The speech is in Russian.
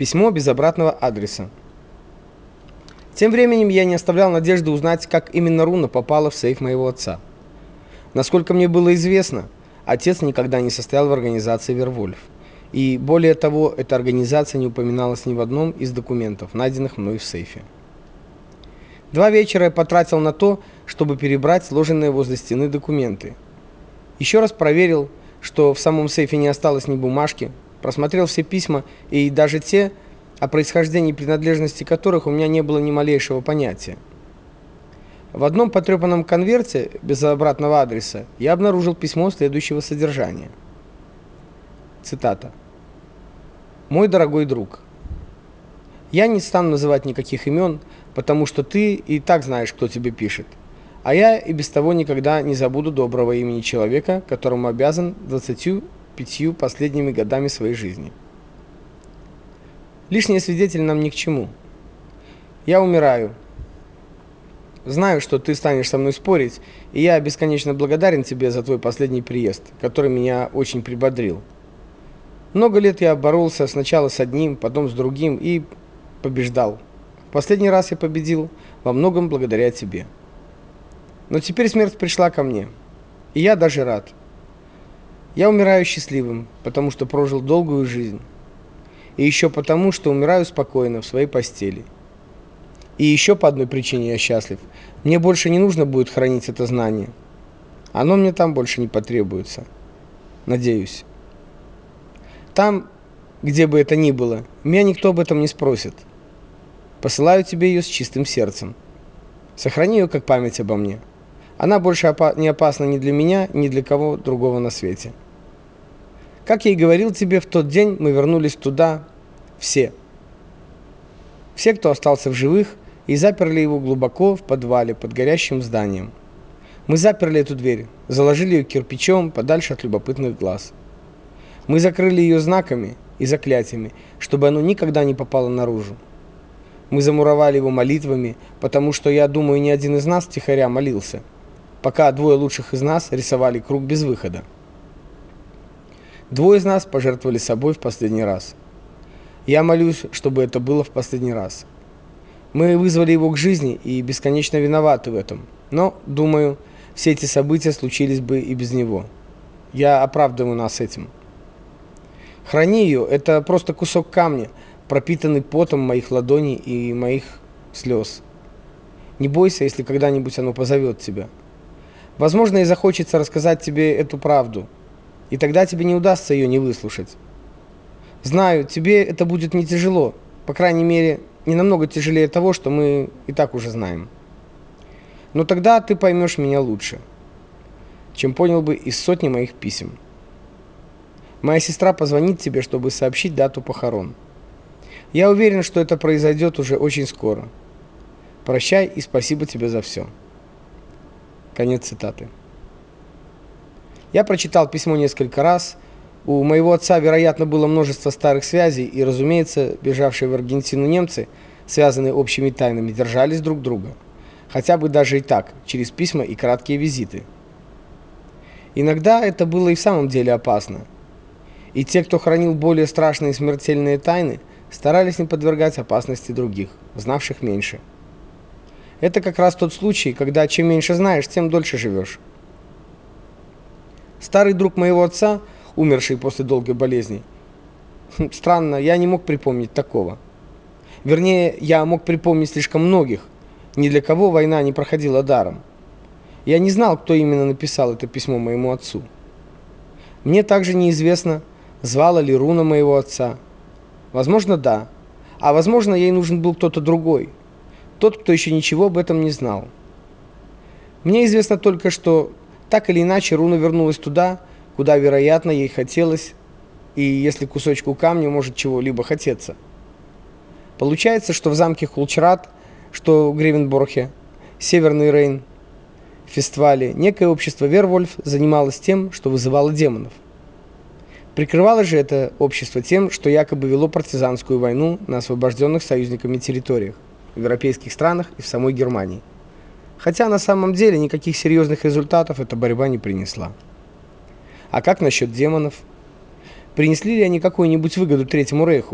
Письмо без обратного адреса. Тем временем я не оставлял надежды узнать, как именно руна попала в сейф моего отца. Насколько мне было известно, отец никогда не состоял в организации Вервольф. И более того, эта организация не упоминалась ни в одном из документов, найденных мной в сейфе. Два вечера я потратил на то, чтобы перебрать сложенные возле стены документы. Еще раз проверил, что в самом сейфе не осталось ни бумажки, просмотрел все письма и даже те, о происхождении и принадлежности которых у меня не было ни малейшего понятия. В одном потрепанном конверте без обратного адреса я обнаружил письмо следующего содержания. Цитата. Мой дорогой друг, я не стану называть никаких имен, потому что ты и так знаешь, кто тебе пишет. А я и без того никогда не забуду доброго имени человека, которому обязан 20 пятью последними годами своей жизни. Лишние свидетели нам ни к чему. Я умираю. Знаю, что ты станешь со мной спорить, и я бесконечно благодарен тебе за твой последний приезд, который меня очень прибодрил. Много лет я боролся сначала с одним, потом с другим и побеждал. В последний раз я победил во многом благодаря тебе. Но теперь смерть пришла ко мне, и я даже рад. Я умираю счастливым, потому что прожил долгую жизнь. И еще потому, что умираю спокойно в своей постели. И еще по одной причине я счастлив. Мне больше не нужно будет хранить это знание. Оно мне там больше не потребуется. Надеюсь. Там, где бы это ни было, меня никто об этом не спросит. Посылаю тебе ее с чистым сердцем. Сохрани ее как память обо мне. Она больше опа не опасна ни для меня, ни для кого другого на свете. Как я и говорил тебе, в тот день мы вернулись туда все. Все, кто остался в живых, и заперли его глубоко в подвале под горящим зданием. Мы заперли эту дверь, заложили ее кирпичом подальше от любопытных глаз. Мы закрыли ее знаками и заклятиями, чтобы оно никогда не попало наружу. Мы замуровали его молитвами, потому что, я думаю, ни один из нас тихоря молился – пока двое лучших из нас рисовали круг без выхода. Двое из нас пожертвовали собой в последний раз. Я молюсь, чтобы это было в последний раз. Мы вызвали его к жизни и бесконечно виноваты в этом. Но, думаю, все эти события случились бы и без него. Я оправдываю нас этим. Храни ее – это просто кусок камня, пропитанный потом моих ладоней и моих слез. Не бойся, если когда-нибудь оно позовет тебя. Возможно, и захочется рассказать тебе эту правду, и тогда тебе не удастся ее не выслушать. Знаю, тебе это будет не тяжело, по крайней мере, не намного тяжелее того, что мы и так уже знаем. Но тогда ты поймешь меня лучше, чем понял бы из сотни моих писем. Моя сестра позвонит тебе, чтобы сообщить дату похорон. Я уверен, что это произойдет уже очень скоро. Прощай и спасибо тебе за все. Конец цитаты. Я прочитал письмо несколько раз. У моего отца, вероятно, было множество старых связей, и, разумеется, бежавшие в Аргентину немцы, связанные общими тайнами, держались друг друга. Хотя бы даже и так, через письма и краткие визиты. Иногда это было и в самом деле опасно. И те, кто хранил более страшные смертельные тайны, старались не подвергать опасности других, знавших меньше. Это как раз тот случай, когда чем меньше знаешь, тем дольше живешь. Старый друг моего отца, умерший после долгой болезни. Хм, странно, я не мог припомнить такого. Вернее, я мог припомнить слишком многих. Ни для кого война не проходила даром. Я не знал, кто именно написал это письмо моему отцу. Мне также неизвестно, звала ли Руна моего отца. Возможно, да. А возможно, ей нужен был кто-то другой тот, кто еще ничего об этом не знал. Мне известно только, что так или иначе Руна вернулась туда, куда, вероятно, ей хотелось, и если кусочку камня может чего-либо хотеться. Получается, что в замке Хулчрат, что в Гревенборхе, Северный Рейн, Фествале, некое общество Вервольф занималось тем, что вызывало демонов. Прикрывало же это общество тем, что якобы вело партизанскую войну на освобожденных союзниками территориях в европейских странах и в самой Германии. Хотя на самом деле никаких серьезных результатов эта борьба не принесла. А как насчет демонов? Принесли ли они какую-нибудь выгоду Третьему Рейху?